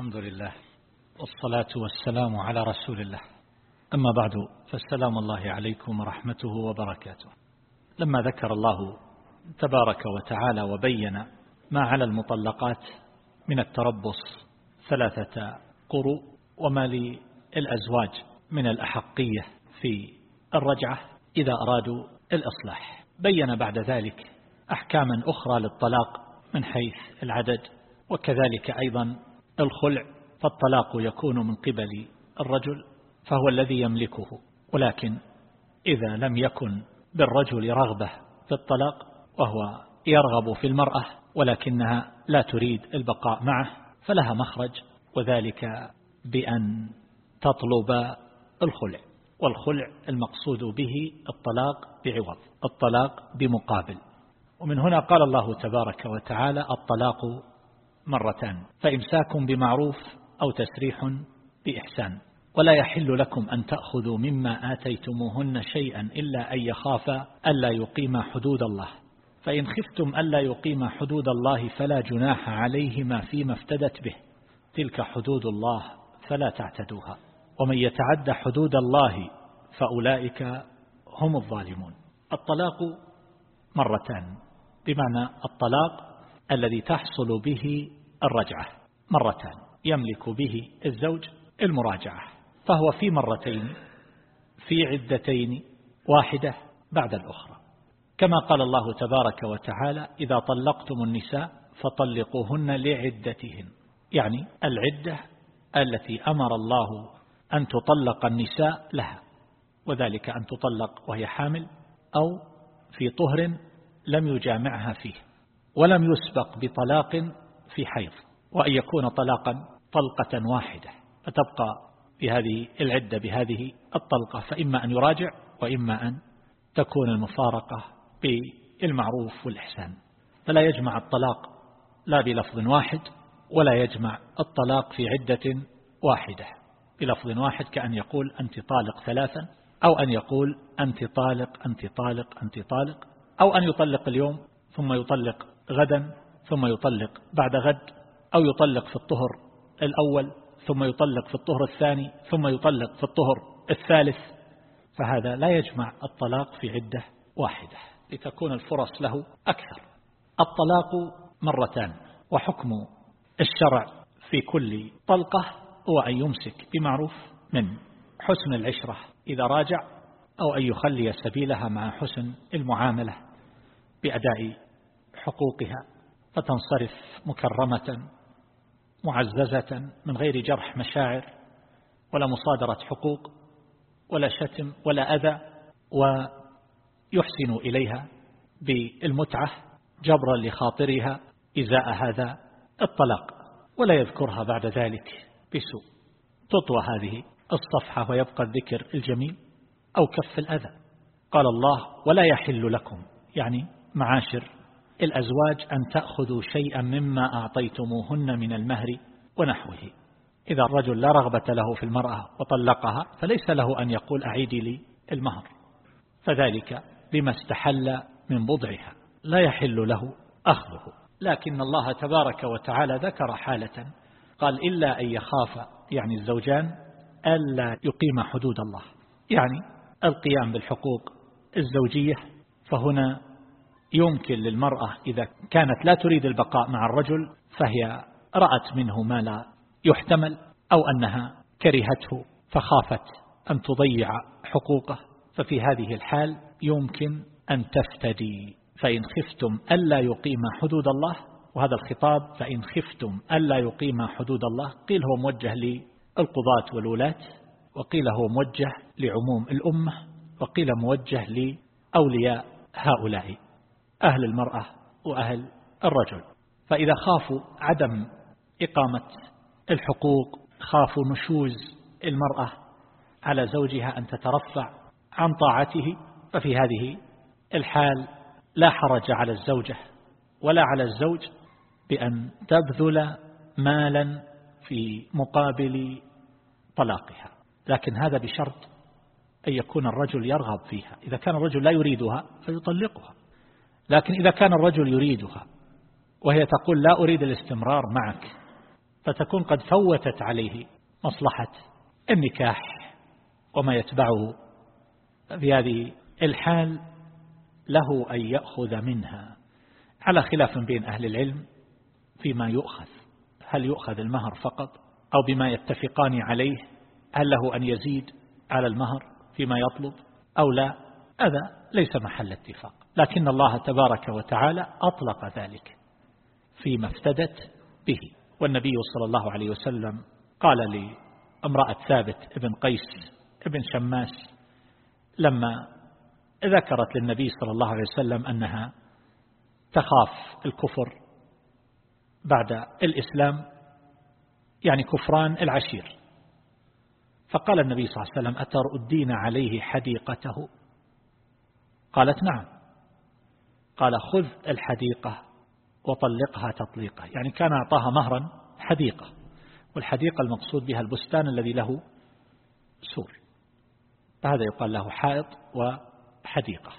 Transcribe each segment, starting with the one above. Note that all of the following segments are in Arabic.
الحمد لله والصلاة والسلام على رسول الله. أما بعد فالسلام الله عليكم ورحمته وبركاته. لما ذكر الله تبارك وتعالى وبين ما على المطلقات من التربص ثلاثة قروء وما للأزواج من الأحقية في الرجعة إذا أرادوا الإصلاح. بين بعد ذلك أحكاما أخرى للطلاق من حيث العدد وكذلك أيضا الخلع فالطلاق يكون من قبل الرجل فهو الذي يملكه. ولكن إذا لم يكن بالرجل رغبة في الطلاق وهو يرغب في المرأة ولكنها لا تريد البقاء معه فلها مخرج وذلك بأن تطلب الخلع. والخلع المقصود به الطلاق بعوض الطلاق بمقابل. ومن هنا قال الله تبارك وتعالى الطلاق مرتان فإمساك بمعروف أو تسريح بإحسان. ولا يحل لكم أن تأخذوا مما آتيتموهن شيئا إلا أن يخافا ألا يقيم حدود الله. فإن خفتم ألا يقيم حدود الله فلا جناح عليهما فيما افتدت به. تلك حدود الله فلا تعتدوها. ومن يتعد حدود الله فأولئك هم الظالمون. الطلاق مرتان بمعنى الطلاق الذي تحصل به الرجعة. مرتان. يملك به الزوج المراجعة. فهو في مرتين في عدتين واحدة بعد الأخرى. كما قال الله تبارك وتعالى إذا طلقتم النساء فطلقوهن لعدتهن. يعني العدة التي أمر الله أن تطلق النساء لها وذلك أن تطلق وهي حامل أو في طهر لم يجامعها فيه. ولم يسبق بطلاق في حيض وأن يكون طلاقا طلقة واحدة. فتبقى بهذه العدة بهذه الطلقة. فإما أن يراجع وإما أن تكون المفارقة بالمعروف والإحسان. فلا يجمع الطلاق لا بلفظ واحد ولا يجمع الطلاق في عدة واحدة. بلفظ واحد كأن يقول أنت طالق ثلاثا أو أن يقول أنت طالق أنت طالق أنت طالق أو أن يطلق اليوم ثم يطلق غدا ثم يطلق بعد غد أو يطلق في الطهر الأول ثم يطلق في الطهر الثاني ثم يطلق في الطهر الثالث فهذا لا يجمع الطلاق في عدة واحدة لتكون الفرص له أكثر. الطلاق مرتان وحكم الشرع في كل طلقة هو أن يمسك بمعروف من حسن العشرة إذا راجع أو أن يخلي سبيلها مع حسن المعاملة بأداء حقوقها فتنصرف مكرمة معززة من غير جرح مشاعر ولا مصادرة حقوق ولا شتم ولا أذى ويحسن إليها بالمتعة جبرا لخاطرها إزاء هذا الطلاق ولا يذكرها بعد ذلك بسوء. تطوى هذه الصفحة ويبقى الذكر الجميل أو كف الأذى. قال الله ولا يحل لكم يعني معاشر الأزواج أن تأخذوا شيئا مما أعطيتموهن من المهر ونحوه. إذا الرجل لا رغبة له في المرأة وطلقها فليس له أن يقول أعيدي لي المهر. فذلك لما استحل من بضعها. لا يحل له أخذه. لكن الله تبارك وتعالى ذكر حالة. قال إلا أن يخاف يعني الزوجان ألا يقيم حدود الله. يعني القيام بالحقوق الزوجية. فهنا يمكن للمرأة إذا كانت لا تريد البقاء مع الرجل فهي رأت منه ما لا يحتمل أو أنها كرهته فخافت أن تضيع حقوقه. ففي هذه الحال يمكن أن تفتدي. فإن خفتم ألا يقيم حدود الله وهذا الخطاب فإن خفتم ألا يقيم حدود الله قيل هو موجه للقضاة والولاة وقيل هو موجه لعموم الأمة وقيل موجه لأولياء هؤلاء. أهل المرأة وأهل الرجل. فإذا خافوا عدم إقامة الحقوق خافوا نشوز المرأة على زوجها أن تترفع عن طاعته ففي هذه الحال لا حرج على الزوجة ولا على الزوج بأن تبذل مالا في مقابل طلاقها. لكن هذا بشرط أن يكون الرجل يرغب فيها. إذا كان الرجل لا يريدها فيطلقها. لكن إذا كان الرجل يريدها وهي تقول لا أريد الاستمرار معك فتكون قد فوتت عليه مصلحة النكاح وما يتبعه. في هذه الحال له أن يأخذ منها. على خلاف بين أهل العلم فيما يؤخذ هل يؤخذ المهر فقط أو بما يتفقان عليه؟ هل له أن يزيد على المهر فيما يطلب أو لا؟ هذا ليس محل اتفاق. لكن الله تبارك وتعالى أطلق ذلك فيما افتدت به. والنبي صلى الله عليه وسلم قال لامرأة ثابت ابن قيس ابن شماس لما ذكرت للنبي صلى الله عليه وسلم أنها تخاف الكفر بعد الإسلام يعني كفران العشير. فقال النبي صلى الله عليه وسلم أترؤدين عليه حديقته؟ قالت نعم. قال خذ الحديقة وطلقها تطليقة. يعني كان أعطاها مهرا حديقة والحديقة المقصود بها البستان الذي له سور. فهذا يقال له حائط وحديقة.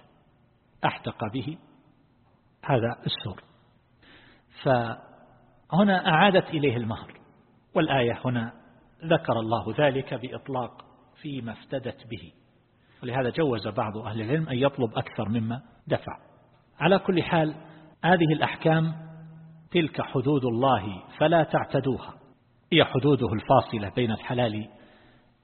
أحدق به هذا السور. فهنا أعادت إليه المهر والآية هنا ذكر الله ذلك بإطلاق فيما افتدت به. ولهذا جوز بعض أهل العلم أن يطلب أكثر مما دفع. على كل حال هذه الأحكام تلك حدود الله فلا تعتدوها. هي حدوده الفاصلة بين الحلال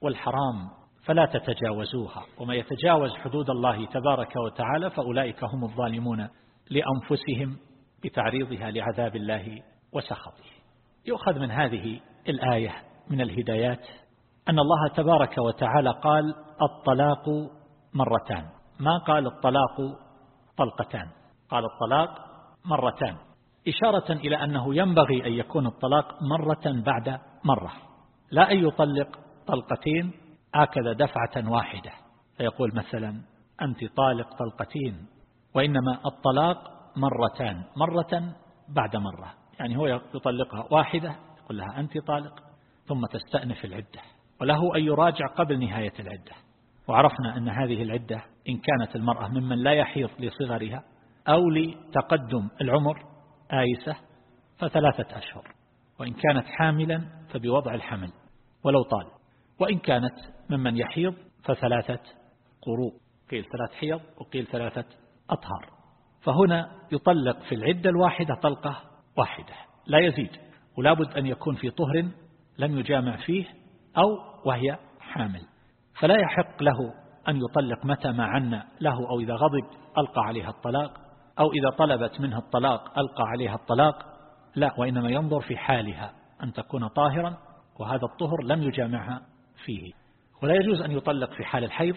والحرام فلا تتجاوزوها. وما يتجاوز حدود الله تبارك وتعالى فأولئك هم الظالمون لأنفسهم بتعريضها لعذاب الله وسخطه. يؤخذ من هذه الآية من الهدايات أن الله تبارك وتعالى قال الطلاق مرتان. ما قال الطلاق طلقتان؟ قال الطلاق مرتان. إشارة إلى أنه ينبغي أن يكون الطلاق مرة بعد مرة. لا أن يطلق طلقتين هكذا دفعة واحدة. فيقول مثلا أنت طالق طلقتين وإنما الطلاق مرتان مرة بعد مرة. يعني هو يطلقها واحدة يقول لها أنت طالق ثم تستأنف العدة. وله أن يراجع قبل نهاية العدة. وعرفنا أن هذه العدة إن كانت المرأة ممن لا يحيض لصغرها أو لتقدم العمر آيسة فثلاثة أشهر وإن كانت حاملا فبوضع الحمل ولو طال وإن كانت ممن يحيض فثلاثة قروء قيل ثلاث حيض وقيل ثلاثة أطهار. فهنا يطلق في العدة الواحدة طلقة واحدة لا يزيد ولا بد أن يكون في طهر لم يجامع فيه أو وهي حامل. فلا يحق له أن يطلق متى ما عنا له أو إذا غضب ألقى عليها الطلاق أو إذا طلبت منه الطلاق ألقى عليها الطلاق لا وإنما ينظر في حالها أن تكون طاهرا وهذا الطهر لم يجامعها فيه. ولا يجوز أن يطلق في حال الحيض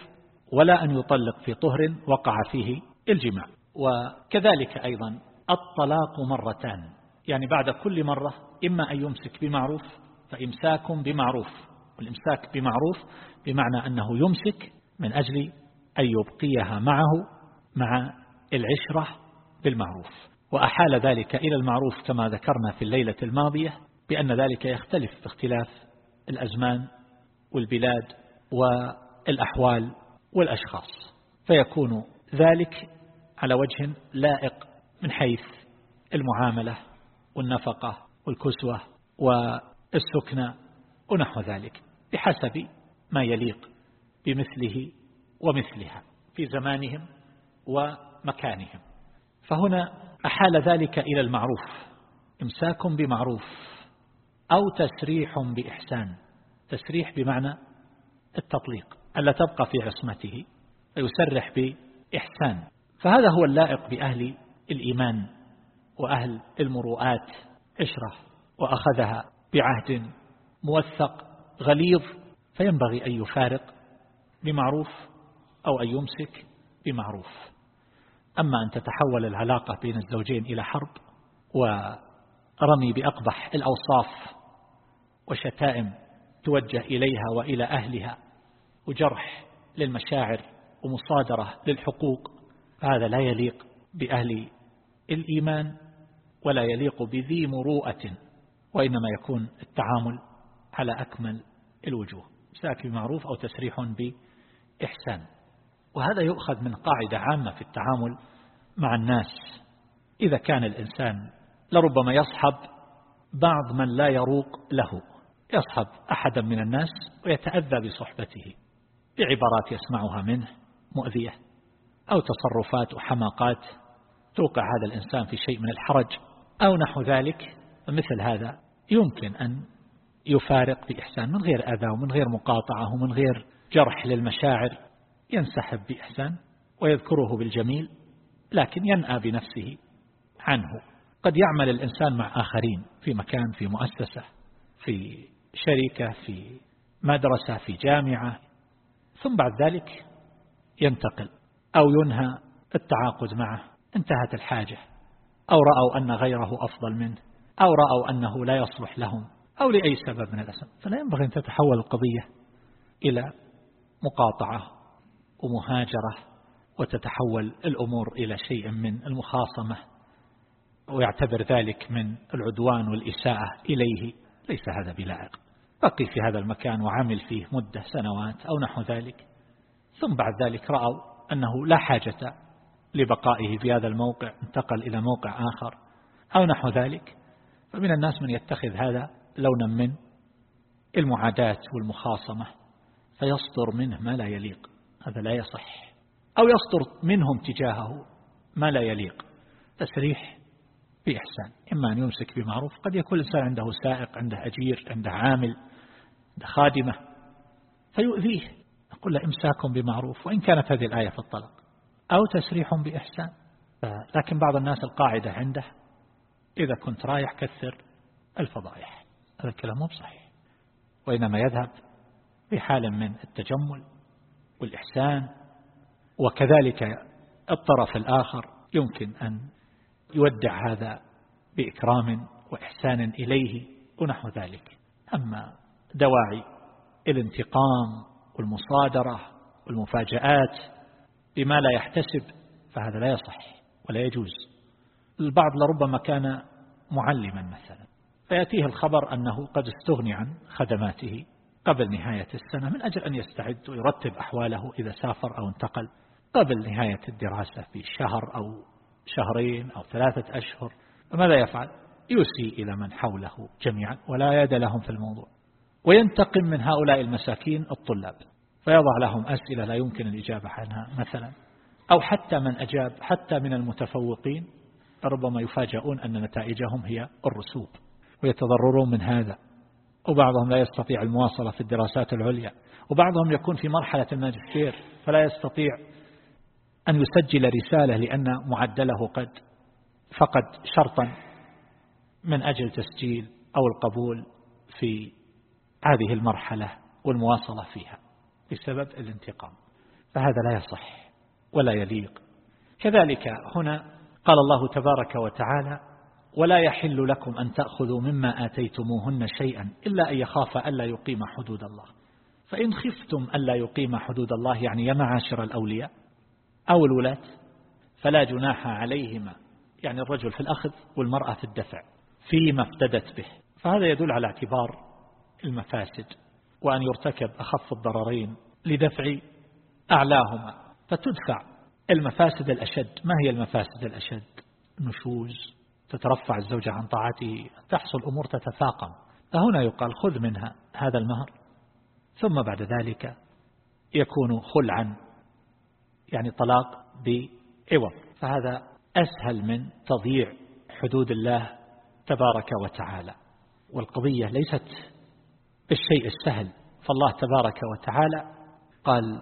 ولا أن يطلق في طهر وقع فيه الجماع. وكذلك أيضا الطلاق مرتان. يعني بعد كل مرة إما أن يمسك بمعروف فإمساك بمعروف. والإمساك بمعروف بمعنى أنه يمسك من أجل أن يبقيها معه مع العشرة بالمعروف. وأحال ذلك إلى المعروف كما ذكرنا في الليلة الماضية بأن ذلك يختلف باختلاف الأزمان والبلاد والأحوال والأشخاص. فيكون ذلك على وجه لائق من حيث المعاملة والنفقة والكسوة والسكنة ونحو ذلك بحسب ما يليق بمثله ومثلها في زمانهم ومكانهم. فهنا أحال ذلك إلى المعروف. إمساك بمعروف أو تسريح بإحسان. تسريح بمعنى التطليق ألا تبقى في عصمته فيسرح بإحسان. فهذا هو اللائق بأهل الإيمان وأهل المروءات عشرة وأخذها بعهد موثق غليظ. فينبغي أن يفارق بمعروف أو أن يمسك بمعروف. أما أن تتحول العلاقة بين الزوجين إلى حرب ورمي بأقبح الأوصاف وشتائم توجه إليها وإلى أهلها وجرح للمشاعر ومصادرة للحقوق هذا لا يليق بأهل الإيمان ولا يليق بذي مروءة وإنما يكون التعامل على أكمل الوجوه. ساك بمعروف أو تسريح بإحسان. وهذا يؤخذ من قاعدة عامة في التعامل مع الناس. إذا كان الإنسان لربما يصحب بعض من لا يروق له يصحب أحدا من الناس ويتأذى بصحبته بعبارات يسمعها منه مؤذية أو تصرفات وحماقات توقع هذا الإنسان في شيء من الحرج أو نحو ذلك مثل هذا يمكن أن يفارق بإحسان من غير أذى ومن غير مقاطعة ومن غير جرح للمشاعر. ينسحب بإحسان ويذكره بالجميل لكن ينأى بنفسه عنه. قد يعمل الإنسان مع آخرين في مكان في مؤسسة في شركة في مدرسة في جامعة ثم بعد ذلك ينتقل أو ينهى التعاقد معه. انتهت الحاجة. أو رأوا أن غيره أفضل منه أو رأوا أنه لا يصلح لهم أو لأي سبب من الأسباب. فلا ينبغي أن تتحول القضية إلى مقاطعة ومهاجرة وتتحول الأمور إلى شيء من المخاصمة ويعتبر ذلك من العدوان والإساءة إليه. ليس هذا بلائق. بقي في هذا المكان وعمل فيه مدة سنوات أو نحو ذلك. ثم بعد ذلك رأوا أنه لا حاجة لبقائه في هذا الموقع انتقل إلى موقع آخر أو نحو ذلك. فمن الناس من يتخذ هذا لونا من المعاداة والمخاصمة فيصدر منه ما لا يليق. هذا لا يصح. أو يصدر منهم تجاهه ما لا يليق. تسريح بإحسان. إما أن يمسك بمعروف. قد يكون الإنسان عنده سائق عنده أجير عنده عامل عنده خادمة فيؤذيه. نقول له إمساك بمعروف وإن كانت هذه الآية في الطلاق أو تسريح بإحسان. لكن بعض الناس القاعدة عنده إذا كنت رايح كثر الفضائح. هذا الكلام مو بصحيح. وإنما يذهب في حال من التجمل. والإحسان وكذلك الطرف الآخر يمكن أن يودع هذا بإكرام وإحسان إليه ونحو ذلك. أما دواعي الانتقام والمصادرة والمفاجآت بما لا يحتسب فهذا لا يصح ولا يجوز. البعض لربما كان معلما مثلا فيأتيه الخبر أنه قد استغني عن خدماته قبل نهاية السنة من أجل أن يستعد ويرتب أحواله إذا سافر أو انتقل قبل نهاية الدراسة في شهر أو شهرين أو ثلاثة أشهر. فماذا يفعل؟ يسيء إلى من حوله جميعا ولا يد لهم في الموضوع. وينتقم من هؤلاء المساكين الطلاب. فيضع لهم أسئلة لا يمكن الإجابة عنها مثلا أو حتى من أجاب حتى من المتفوقين. ربما يفاجئون أن نتائجهم هي الرسوب ويتضررون من هذا. وبعضهم لا يستطيع المواصلة في الدراسات العليا وبعضهم يكون في مرحلة الماجستير فلا يستطيع أن يسجل رسالة لأن معدله قد فقد شرطا من أجل تسجيل أو القبول في هذه المرحلة والمواصلة فيها بسبب الانتقام. فهذا لا يصح ولا يليق. كذلك هنا قال الله تبارك وتعالى ولا يحل لكم أن تأخذوا مما آتيتموهن شيئا إلا أن يخاف ألا يقيم حدود الله. فإن خفتم ألا يقيم حدود الله يعني يا معاشر الأولياء أو الولاة فلا جناح عليهما يعني الرجل في الأخذ والمرأة في الدفع فيما افتدت به. فهذا يدل على اعتبار المفاسد وأن يرتكب أخف الضررين لدفع أعلاهما. فتدفع المفاسد الأشد. ما هي المفاسد الأشد؟ نشوز. تترفع الزوجة عن طاعته تحصل أمور تتفاقم. فهنا يقال خذ منها هذا المهر. ثم بعد ذلك يكون خلعا يعني طلاق بعوض. فهذا أسهل من تضييع حدود الله تبارك وتعالى. والقضية ليست بالشيء السهل. فالله تبارك وتعالى قال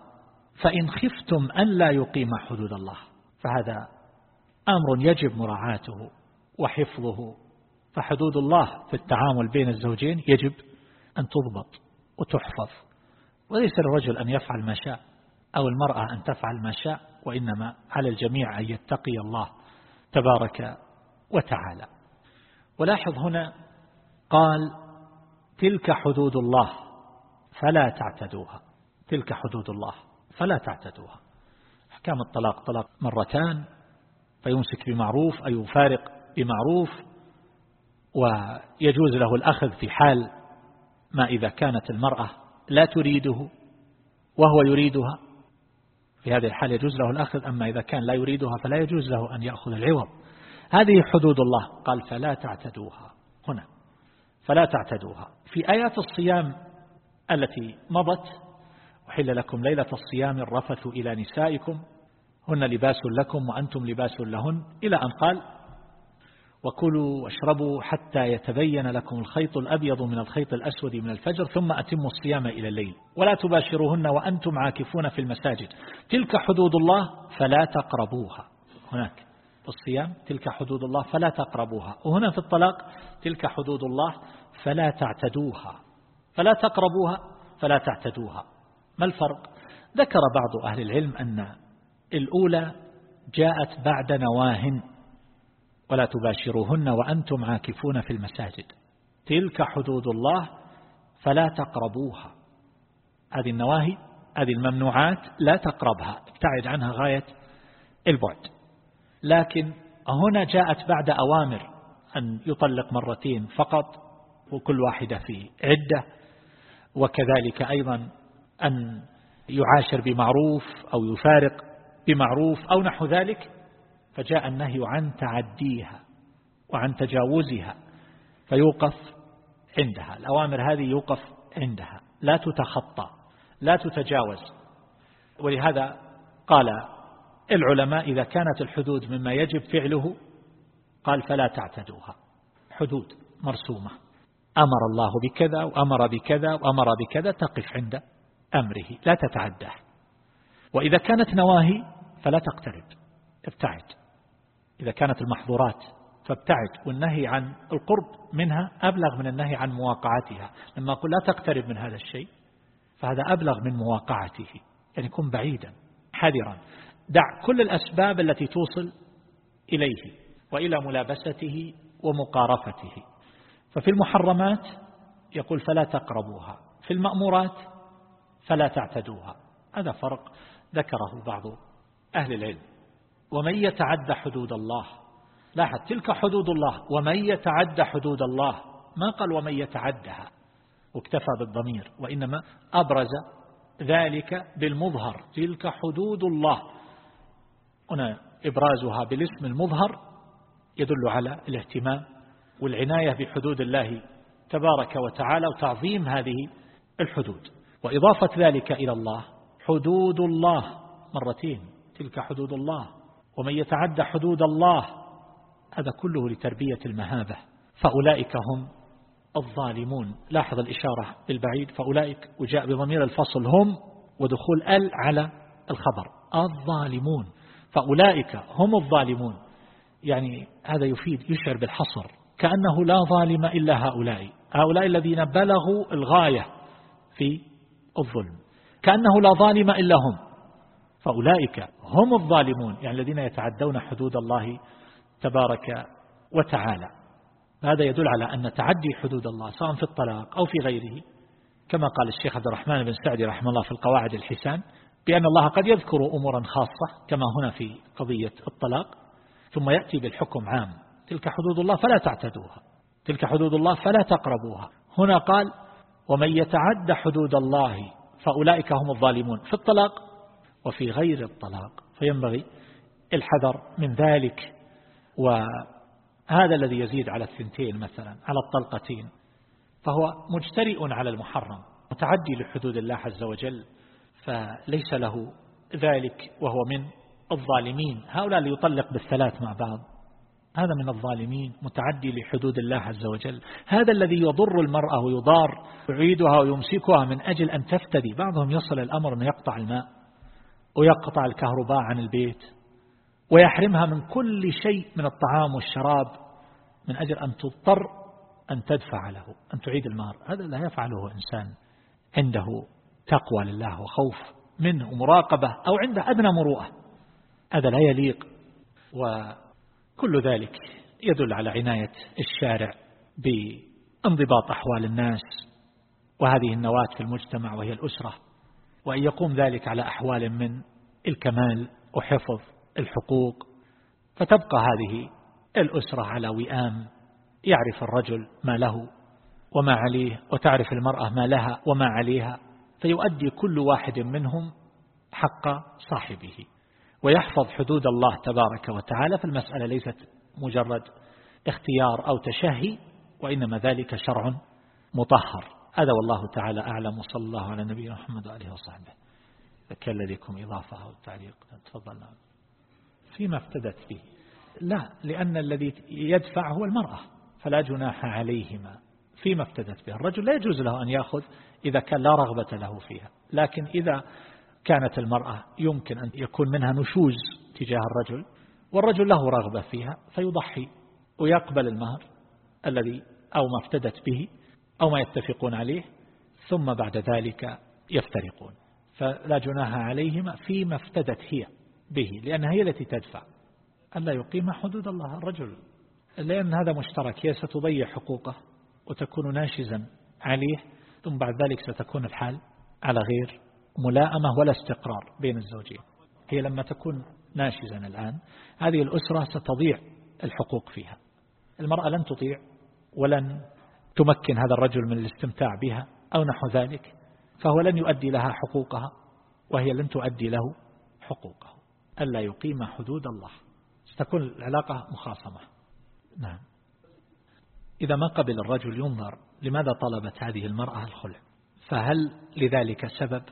فإن خفتم أن لا يقيم حدود الله. فهذا أمر يجب مراعاته. وحفظه. فحدود الله في التعامل بين الزوجين يجب أن تضبط وتحفظ. وليس للرجل أن يفعل ما شاء أو المرأة أن تفعل ما شاء وإنما على الجميع أن يتقي الله تبارك وتعالى. ولاحظ هنا قال تلك حدود الله فلا تعتدوها. تلك حدود الله فلا تعتدوها. أحكام الطلاق طلاق مرتان فيمسك بمعروف أي يفارق بمعروف ويجوز له الأخذ في حال ما إذا كانت المرأة لا تريده وهو يريدها. في هذه الحال يجوز له الأخذ أما إذا كان لا يريدها فلا يجوز له أن يأخذ العوض. هذه حدود الله. قال فلا تعتدوها. هنا. فلا تعتدوها. في آيات الصيام التي مضت وحل لكم ليلة الصيام الرفث إلى نسائكم. هن لباس لكم وأنتم لباس لهن. إلى أن قال وكلوا واشربوا حتى يتبين لكم الخيط الأبيض من الخيط الأسود من الفجر ثم أتموا الصيام إلى الليل. ولا تباشروهن وأنتم عاكفون في المساجد. تلك حدود الله فلا تقربوها. هناك في الصيام تلك حدود الله فلا تقربوها. وهنا في الطلاق تلك حدود الله فلا تعتدوها. فلا تقربوها فلا تعتدوها. ما الفرق؟ ذكر بعض أهل العلم أن الأولى جاءت بعد نواه ولا تباشروهن وأنتم عاكفون في المساجد. تلك حدود الله فلا تقربوها. هذه النواهي هذه الممنوعات لا تقربها. ابتعد عنها غاية البعد. لكن هنا جاءت بعد أوامر أن يطلق مرتين فقط وكل واحدة في عدة. وكذلك أيضا أن يعاشر بمعروف أو يفارق بمعروف أو نحو ذلك. فجاء النهي عن تعديها وعن تجاوزها فيوقف عندها. الأوامر هذه يوقف عندها. لا تتخطى لا تتجاوز. ولهذا قال العلماء إذا كانت الحدود مما يجب فعله قال فلا تعتدوها. حدود مرسومة. أمر الله بكذا وأمر بكذا وأمر بكذا تقف عند أمره لا تتعداه. وإذا كانت نواهي فلا تقترب. ابتعد. إذا كانت المحظورات فابتعد والنهي عن القرب منها أبلغ من النهي عن مواقعتها. لما أقول لا تقترب من هذا الشيء فهذا أبلغ من مواقعته يعني كن بعيدا حذرا. دع كل الأسباب التي توصل إليه وإلى ملابسته ومقارفته. ففي المحرمات يقول فلا تقربوها في المأمورات فلا تعتدوها. هذا فرق ذكره بعض أهل العلم. ومن يتعد حدود الله؟ لاحظ تلك حدود الله. ومن يتعد حدود الله؟ ما قال ومن يتعدها؟ واكتفى بالضمير. وإنما أبرز ذلك بالمظهر. تلك حدود الله. هنا إبرازها بالاسم المظهر يدل على الاهتمام والعناية بحدود الله تبارك وتعالى وتعظيم هذه الحدود. وإضافة ذلك إلى الله حدود الله مرتين. تلك حدود الله. ومن يتعدى حدود الله هذا كله لتربية المهابة. فأولئك هم الظالمون. لاحظ الإشارة بالبعيد. فأولئك وجاء بضمير الفصل هم ودخول ال على الخبر. الظالمون. فأولئك هم الظالمون. يعني هذا يفيد يشعر بالحصر. كأنه لا ظالم إلا هؤلاء. هؤلاء الذين بلغوا الغاية في الظلم. كأنه لا ظالم إلا هم. فأولئك هم الظالمون يعني الذين يتعدون حدود الله تبارك وتعالى. هذا يدل على أن تعدي حدود الله سواء في الطلاق أو في غيره. كما قال الشيخ عبد الرحمن بن سعدي رحمه الله في القواعد الحسان بأن الله قد يذكر أمورا خاصة كما هنا في قضية الطلاق. ثم يأتي بالحكم عام تلك حدود الله فلا تعتدوها تلك حدود الله فلا تقربوها. هنا قال ومن يتعد حدود الله فأولئك هم الظالمون. في الطلاق وفي غير الطلاق فينبغي الحذر من ذلك. وهذا الذي يزيد على الثنتين مثلا على الطلقتين فهو مجترئ على المحرم متعدي لحدود الله عز وجل فليس له ذلك وهو من الظالمين. هؤلاء اللي يطلق بالثلاث مع بعض هذا من الظالمين متعدي لحدود الله عز وجل. هذا الذي يضر المرأة ويضار يعيدها ويمسكها من أجل أن تفتدي. بعضهم يصل الأمر أن يقطع الماء. ويقطع الكهرباء عن البيت ويحرمها من كل شيء من الطعام والشراب من أجل أن تضطر أن تدفع له أن تعيد المهر. هذا لا يفعله إنسان عنده تقوى لله وخوف منه ومراقبة أو عنده أدنى مروءة. هذا لا يليق وكل ذلك يدل على عناية الشارع بانضباط أحوال الناس وهذه النواة في المجتمع وهي الأسرة. وأن يقوم ذلك على أحوال من الكمال وحفظ الحقوق فتبقى هذه الأسرة على وئام يعرف الرجل ما له وما عليه وتعرف المرأة ما لها وما عليها فيؤدي كل واحد منهم حق صاحبه ويحفظ حدود الله تبارك وتعالى فالمسألة ليست مجرد اختيار أو تشهي وإنما ذلك شرع مطهر. هذا والله تعالى أعلم وصلى الله على نبينا محمد وآله وصحبه. كان لديكم إضافة أو تعليق. تفضلنا فيما افتدت به. لا لأن الذي يدفع هو المرأة فلا جناح عليهما. فيما افتدت به. الرجل لا يجوز له أن يأخذ إذا كان لا رغبة له فيها. لكن إذا كانت المرأة يمكن أن يكون منها نشوز تجاه الرجل والرجل له رغبة فيها فيضحي ويقبل المهر الذي أو ما افتدت به. أو ما يتفقون عليه ثم بعد ذلك يفترقون. فلا جناها عليهما فيما افتدت هي به لأن هي التي تدفع. ألا يقيم حدود الله الرجل. لأن هذا مشترك هي ستضيع حقوقه وتكون ناشزا عليه ثم بعد ذلك ستكون الحال على غير ملائمة ولا استقرار بين الزوجين. هي لما تكون ناشزا الآن هذه الأسرة ستضيع الحقوق فيها. المرأة لن تطيع ولن تمكن هذا الرجل من الاستمتاع بها أو نحو ذلك فهو لن يؤدي لها حقوقها وهي لن تؤدي له حقوقه. ألا يقيم حدود الله. ستكون العلاقة مخاصمة. نعم. إذا ما قبل الرجل ينظر لماذا طلبت هذه المرأة الخلع؟ فهل لذلك سبب؟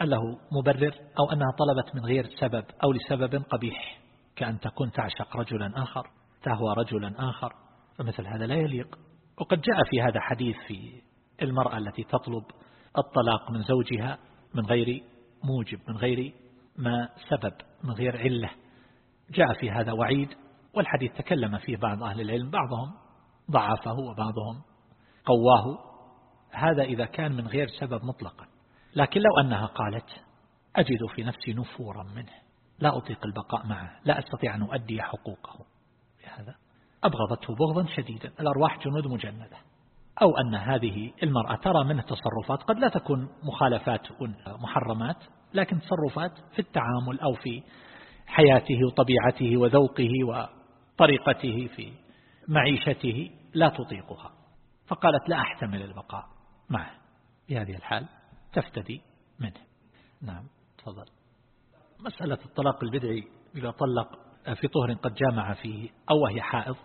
له مبرر؟ أو أنها طلبت من غير سبب أو لسبب قبيح؟ كأن تكون تعشق رجلا آخر تهوى رجلا آخر فمثل هذا لا يليق. وقد جاء في هذا حديث في المرأة التي تطلب الطلاق من زوجها من غير موجب من غير ما سبب من غير علة. جاء في هذا وعيد والحديث تكلم فيه بعض أهل العلم بعضهم ضعفه وبعضهم قواه. هذا إذا كان من غير سبب مطلقا. لكن لو أنها قالت أجد في نفسي نفورا منه لا أطيق البقاء معه لا أستطيع أن أؤدي حقوقه. بهذا. أبغضته بغضا شديدا. الأرواح جنود مجندة. أو أن هذه المرأة ترى منه تصرفات قد لا تكون مخالفات محرمات لكن تصرفات في التعامل أو في حياته وطبيعته وذوقه وطريقته في معيشته لا تطيقها. فقالت لا أحتمل البقاء معه. بهذه الحال تفتدي منه. نعم تفضل. مسألة الطلاق البدعي إذا طلق في طهر قد جامع فيه أو وهي حائض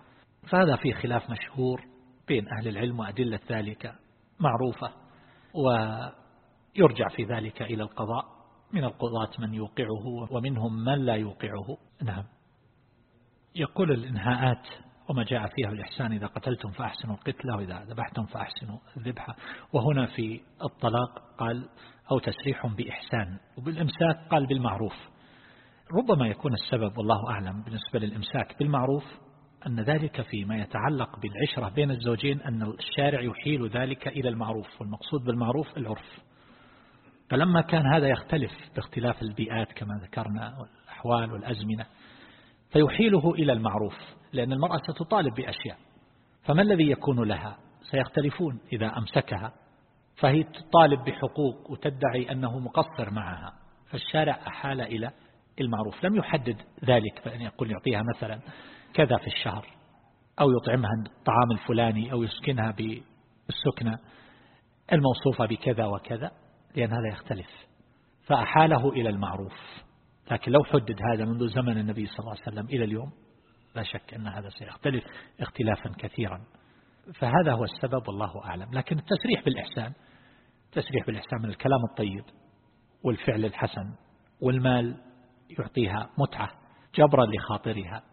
فهذا فيه خلاف مشهور بين أهل العلم وأدلة ذلك معروفة ويرجع في ذلك إلى القضاء من القضاة من يوقعه ومنهم من لا يوقعه. نعم. يقول الإنهاءات وما جاء فيها الإحسان إذا قتلتم فأحسنوا القتلة وإذا ذبحتم فأحسنوا الذبحة. وهنا في الطلاق قال أو تسريح بإحسان وبالإمساك قال بالمعروف. ربما يكون السبب والله أعلم بالنسبة للإمساك بالمعروف أن ذلك فيما يتعلق بالعشرة بين الزوجين أن الشارع يحيل ذلك إلى المعروف والمقصود بالمعروف العرف. فلما كان هذا يختلف باختلاف البيئات كما ذكرنا والأحوال والأزمنة فيحيله إلى المعروف لأن المرأة ستطالب بأشياء فما الذي يكون لها؟ سيختلفون إذا أمسكها فهي تطالب بحقوق وتدعي أنه مقصر معها فالشارع أحال إلى المعروف. لم يحدد ذلك فأن يقول يعطيها مثلا كذا في الشهر أو يطعمها الطعام الفلاني أو يسكنها بالسكنة الموصوفة بكذا وكذا لأن هذا يختلف. فأحاله إلى المعروف. لكن لو حدد هذا منذ زمن النبي صلى الله عليه وسلم إلى اليوم لا شك أن هذا سيختلف اختلافا كثيرا. فهذا هو السبب والله أعلم. لكن التسريح بالإحسان تسريح بالإحسان من الكلام الطيب والفعل الحسن والمال يعطيها متعة جبرا لخاطرها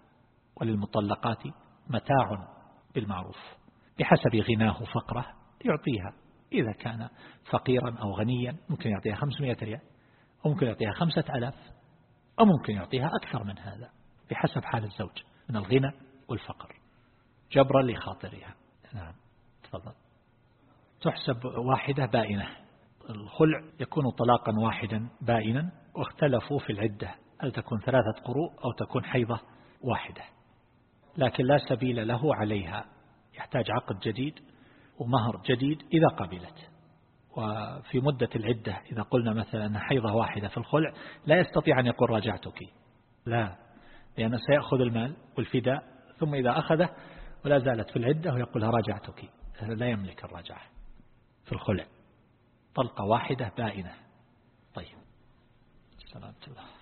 وللمطلقات متاع بالمعروف. بحسب غناه فقره يعطيها. إذا كان فقيرا أو غنيا ممكن يعطيها 500 ريال أو ممكن يعطيها خمسة ألاف أو ممكن يعطيها أكثر من هذا بحسب حال الزوج من الغنى والفقر. جبرا لخاطرها. نعم تفضل. تحسب واحدة بائنة. الخلع يكون طلاقا واحدا بائنا واختلفوا في العدة. هل تكون ثلاثة قروء أو تكون حيضة واحدة. لكن لا سبيل له عليها. يحتاج عقد جديد ومهر جديد إذا قبلت. وفي مدة العدة إذا قلنا مثلا حيضة واحدة في الخلع لا يستطيع أن يقول راجعتك. لا لأنه سيأخذ المال والفداء ثم إذا أخذه ولا زالت في العدة ويقول راجعتك. لا يملك الرجعة في الخلع. طلقة واحدة بائنة. طيب. سلامة الله